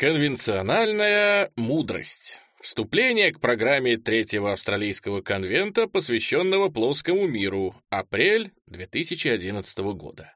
Конвенциональная мудрость. Вступление к программе Третьего Австралийского конвента, посвященного плоскому миру. Апрель 2011 года.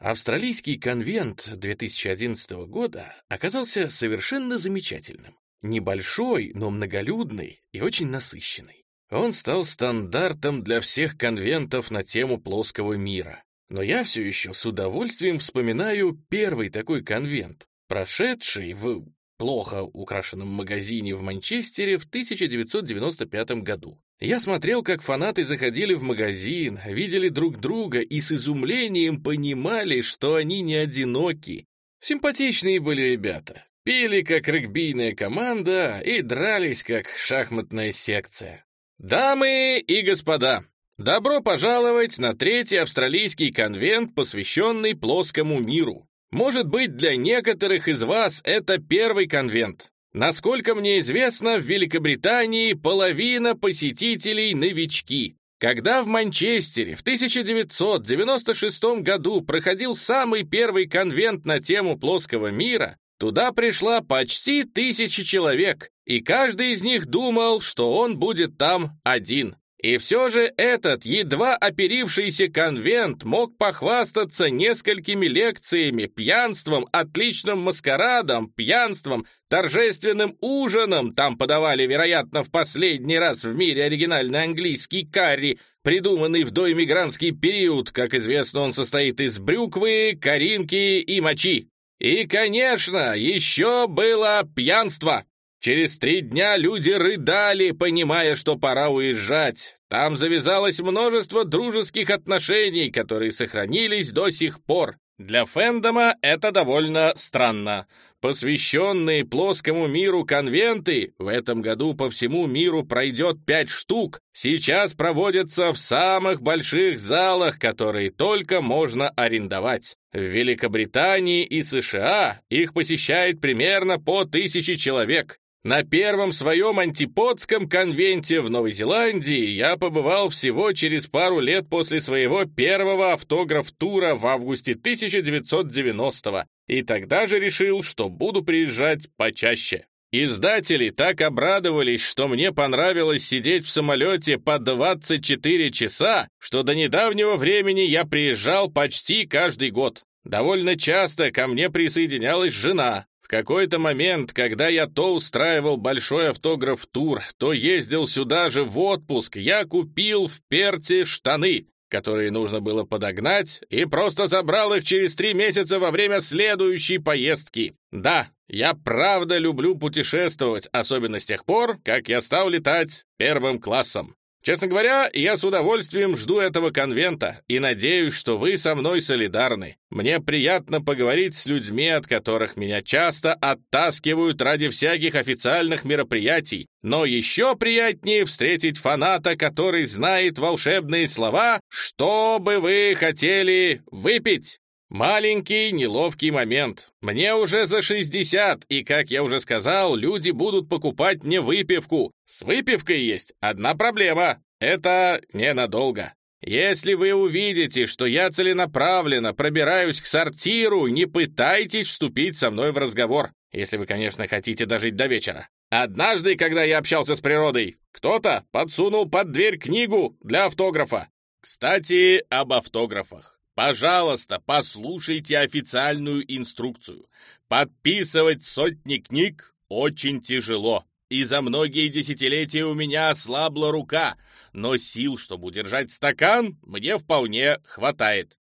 Австралийский конвент 2011 года оказался совершенно замечательным. Небольшой, но многолюдный и очень насыщенный. Он стал стандартом для всех конвентов на тему плоского мира. Но я все еще с удовольствием вспоминаю первый такой конвент, прошедший в плохо украшенном магазине в Манчестере в 1995 году. Я смотрел, как фанаты заходили в магазин, видели друг друга и с изумлением понимали, что они не одиноки. Симпатичные были ребята, пели как регбийная команда и дрались как шахматная секция. Дамы и господа, добро пожаловать на третий австралийский конвент, посвященный плоскому миру. Может быть, для некоторых из вас это первый конвент. Насколько мне известно, в Великобритании половина посетителей новички. Когда в Манчестере в 1996 году проходил самый первый конвент на тему плоского мира, туда пришла почти тысяча человек, и каждый из них думал, что он будет там один. И все же этот едва оперившийся конвент мог похвастаться несколькими лекциями, пьянством, отличным маскарадом, пьянством, торжественным ужином, там подавали, вероятно, в последний раз в мире оригинальный английский карри, придуманный в доиммигрантский период, как известно, он состоит из брюквы, коринки и мочи. И, конечно, еще было пьянство. Через три дня люди рыдали, понимая, что пора уезжать. Там завязалось множество дружеских отношений, которые сохранились до сих пор. Для фэндома это довольно странно. Посвященные плоскому миру конвенты, в этом году по всему миру пройдет пять штук, сейчас проводятся в самых больших залах, которые только можно арендовать. В Великобритании и США их посещает примерно по тысяче человек. На первом своем антиподском конвенте в Новой Зеландии я побывал всего через пару лет после своего первого автограф-тура в августе 1990-го, и тогда же решил, что буду приезжать почаще. Издатели так обрадовались, что мне понравилось сидеть в самолете по 24 часа, что до недавнего времени я приезжал почти каждый год. Довольно часто ко мне присоединялась жена, какой-то момент, когда я то устраивал большой автограф-тур, то ездил сюда же в отпуск, я купил в Перте штаны, которые нужно было подогнать, и просто забрал их через три месяца во время следующей поездки. Да, я правда люблю путешествовать, особенно с тех пор, как я стал летать первым классом. Честно говоря, я с удовольствием жду этого конвента и надеюсь, что вы со мной солидарны. Мне приятно поговорить с людьми, от которых меня часто оттаскивают ради всяких официальных мероприятий, но еще приятнее встретить фаната, который знает волшебные слова «Что бы вы хотели выпить?» Маленький неловкий момент. Мне уже за 60, и, как я уже сказал, люди будут покупать мне выпивку. С выпивкой есть одна проблема. Это ненадолго. Если вы увидите, что я целенаправленно пробираюсь к сортиру, не пытайтесь вступить со мной в разговор, если вы, конечно, хотите дожить до вечера. Однажды, когда я общался с природой, кто-то подсунул под дверь книгу для автографа. Кстати, об автографах. Пожалуйста, послушайте официальную инструкцию. Подписывать сотни книг очень тяжело, и за многие десятилетия у меня ослабла рука, но сил, чтобы удержать стакан, мне вполне хватает.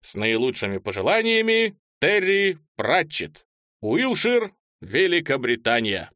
С наилучшими пожеланиями, Терри Пратчет, Уилшир, Великобритания.